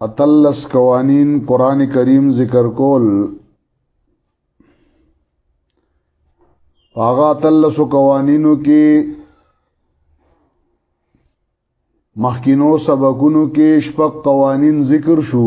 اتلس قوانین قران کریم ذکر کول هغه اتلس قوانینو کې مخکینو سبقونو کې شپږ قوانین ذکر شو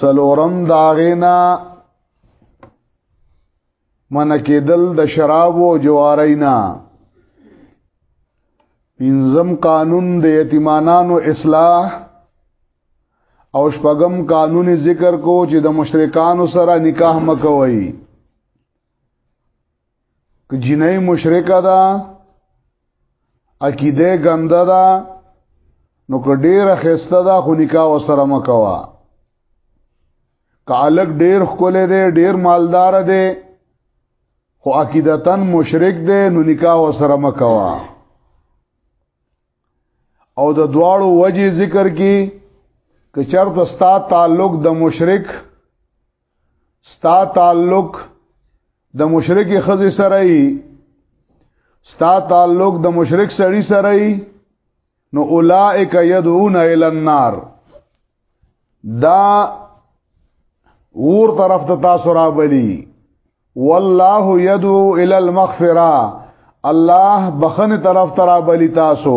سلورم داغینا من کېدل د شراب او جوارینا پنځم قانون د یتیمانانو اصلاح او شپږم قانون ذکر کو چې د مشرکانو سره نکاح مکوئ که جنې مشرکه ده عقیده ګنده ده نو که ډیره خسته ده خو نکاح وسره مکوا کالک ډیر خکولې ده ډیر مالدار ده خو عقیدتن مشرک ده نو نکاح وسره مکوا او د دواړو وجه ذکر کی که چرته ستا تعلق د مشرک ستا تعلق د مشرک خزه سره ای ستا تعلق د مشرک سړی سره ای نو اولائک یدعون الی النار دا ور طرف ته تاسو را بلی والله یدعو الی المغفرہ الله بخنه طرف ترا بلی تاسو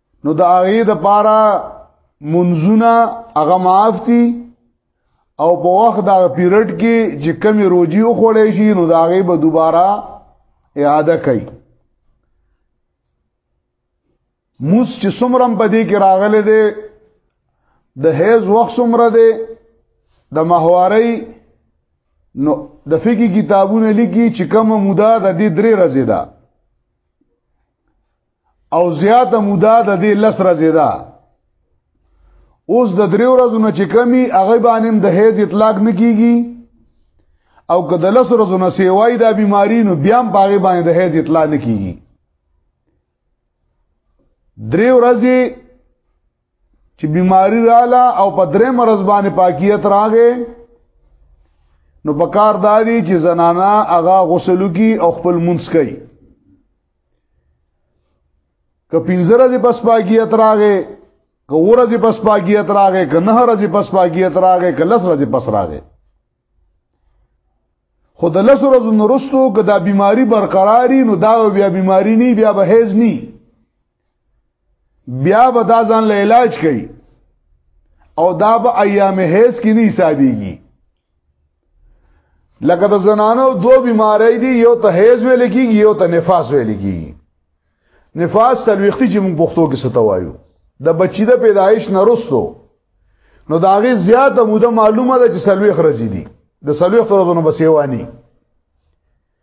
نو د هغه د پاره منځونه هغه معاف دي او په وخت دا پیریډ کې چې کمی روزي او خړې شي نو دا غي به دوباره اعاده کوي موس چې سمرم په دې کې راغله دي د هیز وخت سمره دي د ماهواري نو د فقہی کتابونه لیکي چې کومه موده د دې درې ورځې ده او زیات مودا د دې لس ورځې ده اوس د درې ورځو نه چې کمی هغه باندې د هیز اطلاق نه کیږي او که د لس ورځو نه سیوای دا بیماری نو بیا هم پاغه باندې د هیز اطلاق نه کیږي درې ورځې چې بیماری رااله او په درې مرز باندې پاکیت راغې نو پکار داري چې زنانا هغه غسل کی او خپل منځ کوي که پنځره دې پس پاکیت راغې که ورځې پس پاکیت راغې که نه ورځې پس پاکیت راغې که لس ورځې پس راغې خو د لس ورځو نرستو که دا بیماری برقراری نو دا بیا بیماری نی بیا به هیز نی بیا به دا ځان له علاج کوي او دا به ایام هیز کې نه حسابيږي لکه د زنانو دو بیماری دي یو ته حیض ویل کیږي یو ته نفاس ویل کیږي نفاس سلوختی چې موږ پښتو کې ستوایو د بچی د پیدایش نرستو نو دا غي زیاته موده معلومه ده چې سلوخ رزي دي د سلوخ تر ورځې بسیوانی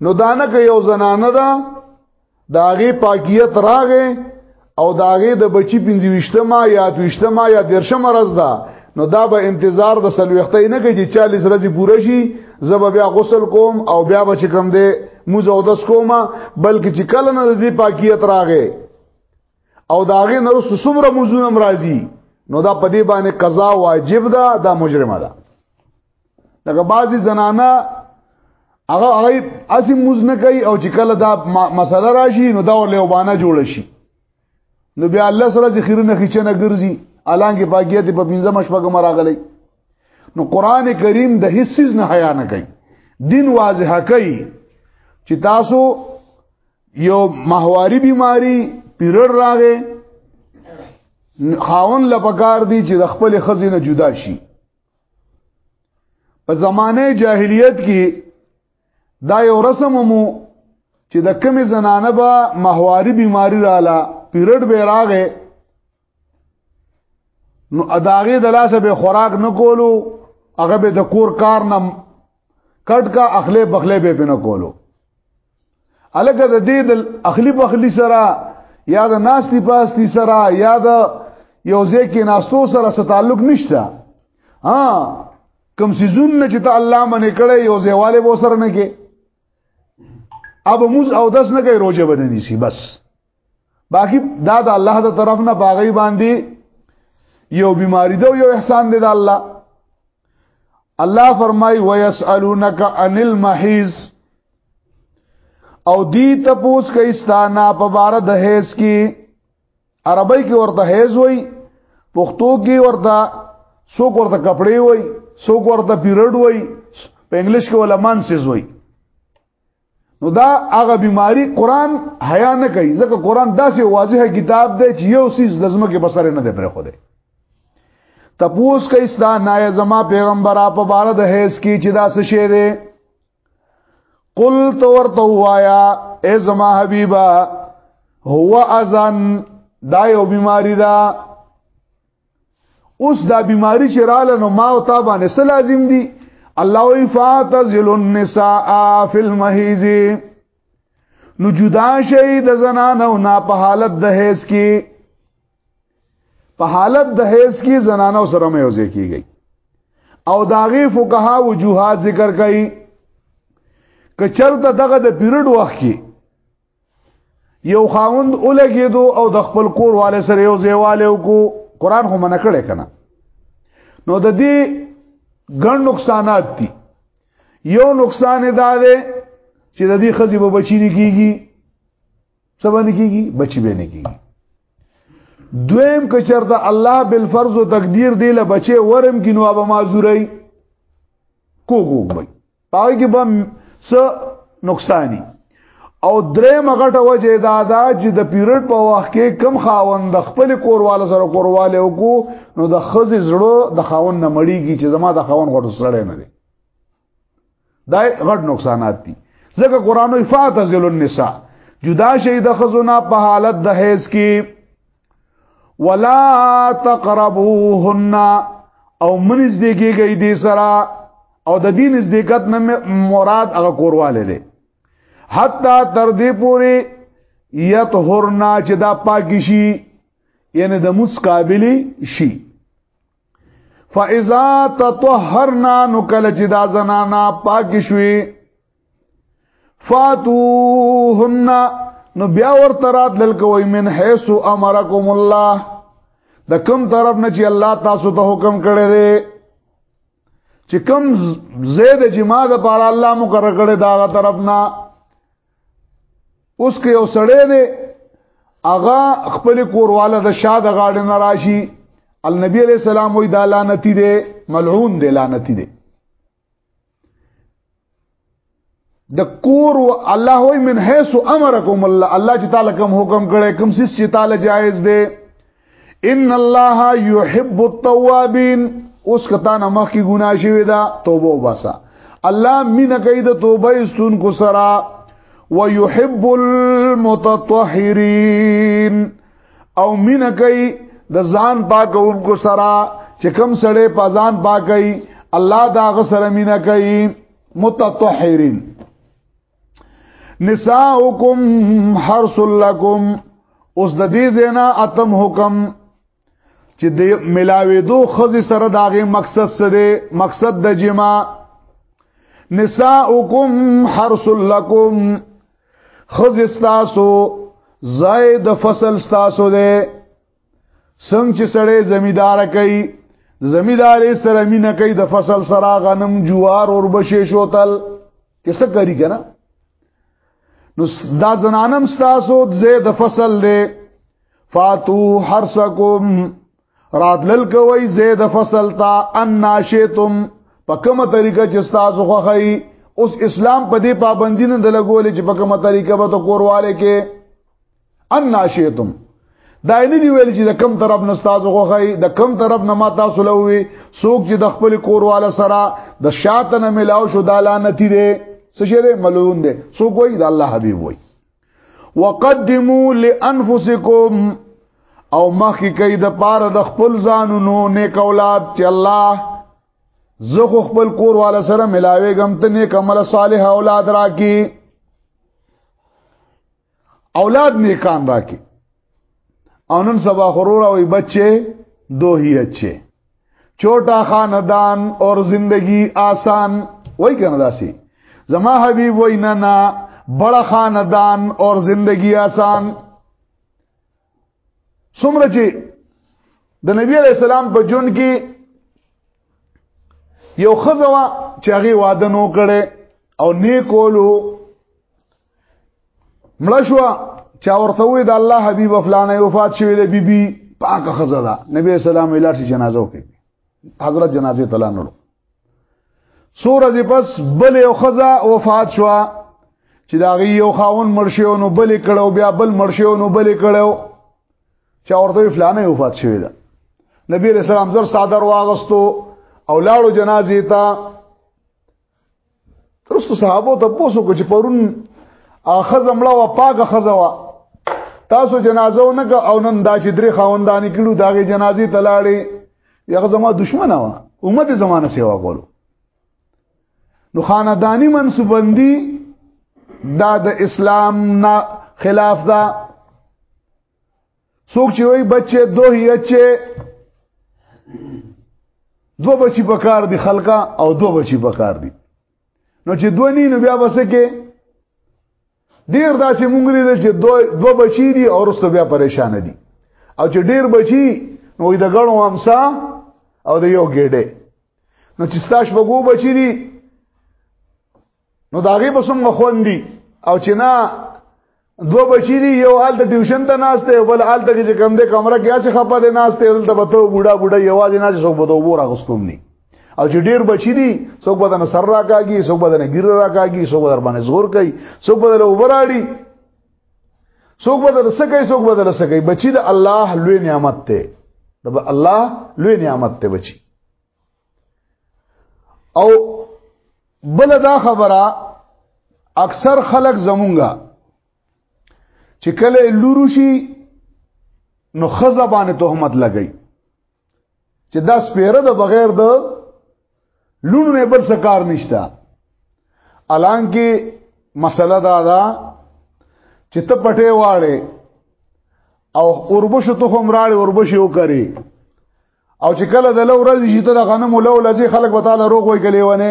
نو دانه که یو زنانه ده داغه پاکیت راغې او داغه د بچی پنځويشتما یا دویشتما یا درشم ورځ ده نو دا به انتظار د سلوختې نه کوي چې 40 ورځې پوره شي زب بیا غسل کوم او بیا بچ کم دې موزه او دس کوم بلکې چې کله نه دې پاکیت راغې او داغه نو سمره موزونه مرাজি نو دا پدی باندې قضا واجب ده دا مجرمه ده لکه بعضی زنانا هغه هغه اسی موز نه کوي او چې کله دا مسله راشي نو دا ولې وبانه جوړ شي نو بیا الله سره چې خیرونه خچنه ګرځي الانګه باقیات په پنځم شپږم راغلي نو قران کریم د هیڅ نه حیا نه کوي دین واضح کوي چې تاسو یو ماهواري بیماری پیرړ راغې خاون لپکار دی چې د خپل خزینه جدا شي په زمانه جاهلیت کې دا یو رسم مو چې د کمی زنانه به ماهواري بیماری رااله پیریډ به راغې نو اداغه د لاسه به خوراک نه کولو هغه به د کور کار نه کټ کا اخله بخله به نه کولو الګه د دې د اخلی بخلی سره یا د ناستی پاستی سره یا د یو ځکه ناستو سره ست تعلق نشته ها کم سيزون نه چې ته الله منې کړي یو ځواله وو سره نه کې اب موز او دس نه کوي روزه بدني سي بس باقی دا د الله د طرف نه باغی باندې یو بیماری دی یو احسان دی د الله الله فرمای و یسالونک عن المحیز او دی تپوس کایستانا په بار د هیز کی عربی کې ورته هیز وای پښتو کې ورته څوک ورته کپڑے وای څوک ورته پیرډ وای په انګلیش کې ولمانسز وای نو دا هغه بیماری قران حیا نه کوي ځکه قران داسې واضح کتاب دی چې یو سیز لازمه کې بسره نه دی پرې خو دی تپوس کې استا نه زما پیغمبر اپ بار د هیڅ کې چې دا څه شی دی قل تو ورته وایا اے زما حبیبا هو اذن دا یو بیماری ده اوس دا بیماری چې رااله نو ما او تا باندې څه لازم دي الله وی فاتزل النساء فی المحیز نو جدا شي د زنانو نه په حالت د هیڅ کې په حالت د هیڅ کې زنانو سره مې وځي کیږي او داغه فقها وجوهات ذکر کړي کچرته دغه د پیریډ وخت کې یو خاوند اولګیدو او د خپل کور والے سره یو زیواله کو قران خو منع کړي کنه نو د دې ګڼ نقصانات دي یو نقصان دا دی چې د دې خزي به بچی نه کیږي څه باندې کیږي بچی به نه کیږي دویم که چرته الله بالفرض او تقدیر دی له بچي ورم کینو ابا معذورای کوګو بای پای کې به څه نقصانی او درې مغټه وجه دا دا چې د پیریډ په وخت کې کم خاوند د خپل کورواله سره کورواله وکړو نو د خزې زړه د خاوند نه مړیږي چې زما د خاوند غټ سره نه دی دا غټ نقصانات دي ځکه قران وی فاتزل النساء جدا شي د خزونه په حالت د هیڅ کې ولا تقربوهن او منځ دې کېږي دې سره او د دین از دقت نه مراد هغه کورواله دي حتا تر دې پوري یطهرنا چې دا پاکی شي یعنی د موس قابلی شي فاذا تطهرنا نو کله چې دا زنانا پاکی شوي فاتوهن نو بیا ورته رات لل کوي من حيث امركم الله د کوم طرف نه چې الله تاسو ته حکم کړی دی چې کوم زید جما د پاره الله مقرر کړی دا طرف نه اوس کې یو سړی دی اغا خپل کورواله د شاد غاړه نه راشي النبي عليه السلام وې دا لعنتی دی ملعون دی لعنتی دی د کور او الله وي من حيث امركم الله الله چې تعالی کوم حکم کړي کوم سیس چې تعالی جایز دی ان الله يحب التوابين اوس کته نه مخ کی ګناه شوی دا توبه وباسا الله مين کوي د توبه استون کو سرا ويحب المتطهرين او مینه کوي د ځان پاکونکو سره چې کم سړی په ځان پاکي الله دا غ سره مینا کوي متطهرین نساؤکم حرس لکم اوس د دې زینا اتم حکم چې د ملاوي دو خزي سره داغه مقصد سره مقصد د جما نساؤکم حرس لکم خذ استاسو زائد فصل استاسو ده څنګه چې سړی زمیدار کوي زمیدارې سره مینه کوي د فصل سره غنم جوار اور بشې شوتل کیسه کوي کنه نو دا زنانم ستاسو زید فصل دی فاتو حرسکم راتلل کوي زید فصل تا ان ناشیتم په کومه طریقه چې تاسو خوخی اوس اسلام په دې پابندی نه دلګول چې په کومه طریقه به تو کورواله کې ان ناشیتم دا نه دی ویل چې د کم طرف نه تاسو خوخی د کم طرف نه ما تاسو لوي سوق چې د خپل کورواله سره د شاتنه ملاو شو دالانتی دی څه شه دی ملون دی سوق وای د الله حبیب وای وقدمو لانفسکم او مخی کئی د پاره د خپل ځانونو نیک اولاد چې الله زه خو خپل کور والا سره ملاوي غم ته نیک عمل صالح اولاد راکې اولاد نیکان راکې او نن سبا غرور او بچي دو هي اچي چوټا خاندان اور زندگی آسان وای کنه داسي زما حبيب وای نه نه بڑا خاندان اور زندگی آسان سمره چې د نبی عليه السلام په جون کې یو خزوا چې هغه واده نو کړي او نیکولو مړه شو چا ورته وی د الله حبیب فلانه وفات شوی د بیبي بی پاکه خزه ده نبی اسلام ویلار چې جنازه وکړي حضرت جنازه تلا نړو سور دې پس بل یو خزه وفات شو چې دا غي یو خاون مرشیو نو بل کړو بیا بل مرشیو نو بل کړو چا ورته فلانه وفات شوی ده نبی رسول الله زر صادر واغستو او لاړو جنازې ته ترڅو صحابه ته پوسو کو چې پرون اخه زمړه وا پاګه خزوا تاسو جنازه ونګه او نن دا چې درې خاوندانی کړو داغه جنازي تلاړي یغه زما دشمنه وا امت زمانه سیوا کولو نو خاندانی منسوبندی دا د اسلام نه خلاف ده څوک چې وای بچي دوه یچې دو بچی پکار دي خلقا او دو بچی پکار دي نو چې دوه نی نو بیا بسه کې ډیر داسې مونږ لري چې دو دو بچی دي او رستو بیا پریشان دي او چې ډیر بچی نو د غړو همسا او د یو ګډه نو چې ستاش بګو بچی دي نو داغه به څنګه خوندي او چې نه دو بچی دی یو حال د ټیوشن ته ناشته بل حال ته چې کم ده کمره کې اچ خپه ده ناشته دلته به ته بوډا بوډا یوازې نه څوک به دوه را غستوم ني او چې ډیر بچی دي څوک به نه سر راکاږي څوک به نه ګیر راکاږي څوک به باندې زور کوي څوک به له وبراړي څوک به له سکه څوک به له سکه بچی د الله لوی نعمت ته د الله لوی نعمت ته بچی او بل دا خبره اکثر خلک زمونږه چې کله لورو شي نو خزه باندې تهمت لګي چې دا سپیره د بغیر د لونو نه بل څه کار نشته الان کې مسله دا ده چې ته پټه واړې او اوربشو ته هم راړې اوربشي وکړي او چې کله د لو ورځ شي ته د غنم لو لځي خلک به تعالی روغ وي کلی ونه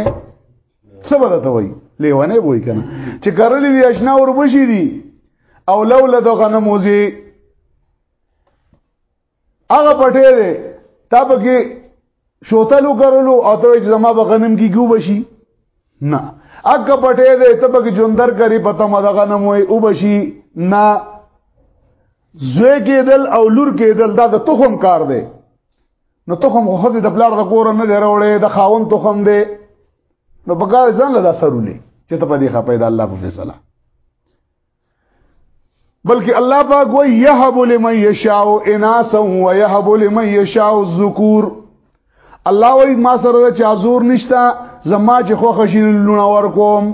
څه به ته وي لیونه وي کنه چې کرلې دي اشنا ور بشي دي او لو له د غنم وځي هغه پټې ده تا به کې شوتلو کرلو او ته چې زما به غنم کې ګو بشي نه اګه پټې ده ته به کې جوندر کری پته ما د غنم وي او بشي نه زوی کېدل او لور کېدل دا د تخم کار دی نو تخم خو خزه د پلار د کور نه دی راوړې د خاون تخم دی نو په کار ځان له سرولې چې ته په دې خپه د الله په فیصله بلکې الله پاک وی یهب لمن یشاء اناسا و یهب لمن یشاء الذکور الله وی ما سره د چازور نشتا زما چې خو خشین لونه ور کوم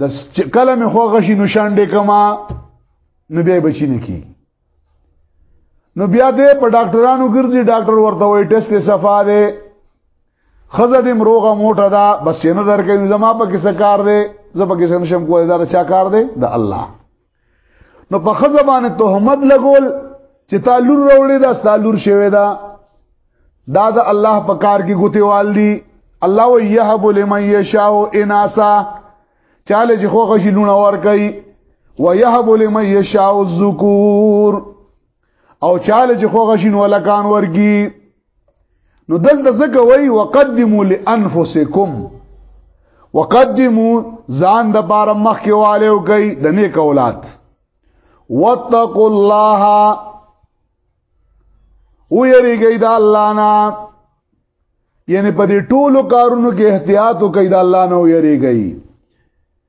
د کله مې خو غشي نشان ډې کما نو بیا بچی نه کی نو بیا دې په ډاکټرانو ګرځي ډاکټر ورته وایي ټیسټ یې صفا دی خزه دې مروغه موټه ده بس نه درکې زما په کیسه کار دی زما په کیسه نشم کولای دا چا کار دی د الله نو په خزه باندې تهمت لګول چې تا لور وروړي دا ستا لور شوی دا دا د الله په کار کې ګوتې وال دي الله و يهب لمن يشاء اناسا چاله چې خوښ شي لونه ور کوي و يهب لمن يشاء الذکور او چاله چې خو غشین ولا کان ورګي نو دلته زکه وای وقدمو لانفسکم وقدمو ځان د بار مخ کې والو کوي د نیک اولاد واتقوا الله او یریږي د الله نه یعنی په دې ټولو کارونو کې احتیاط وکړئ د الله نه یریږي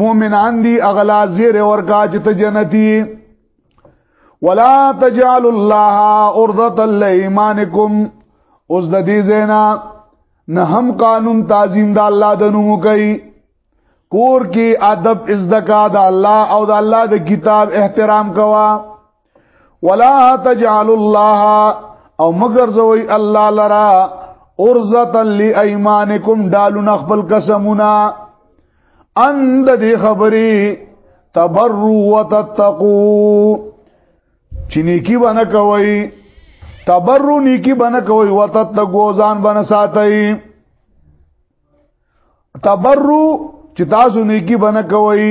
مؤمنان دی اغلا زیر ورکا چې ته جنتی ولا تجعل الله عرضه لایمانکم اوس د دې زینا نه هم قانون تعظیم د الله د نوم کوي کور کې ادب از دکا د الله او د الله د کتاب احترام کوا ولا تجعل الله او مگر زوی الله لرا ارزتا لایمانکم دالون خپل قسمونه اند دې خبرې تبروا وتتقوا چې نیکی باندې کوي تبرو نیکی باندې کوي وتتقوا ځان باندې ساتي تبرو چې تاسو نیکی باندې کوي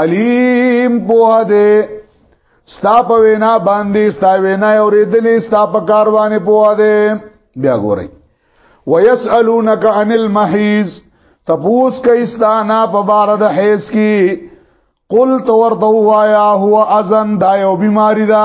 علیم په دې ستا په وینا باندې ستا وینا اوریدلې ستا په کاروانه په دې بیا ګورئ ويسالونك عن المحيز تپوس کایستانا په بار د حیز کی قل تو ورته وایا هو اذن دا یو بیماری ده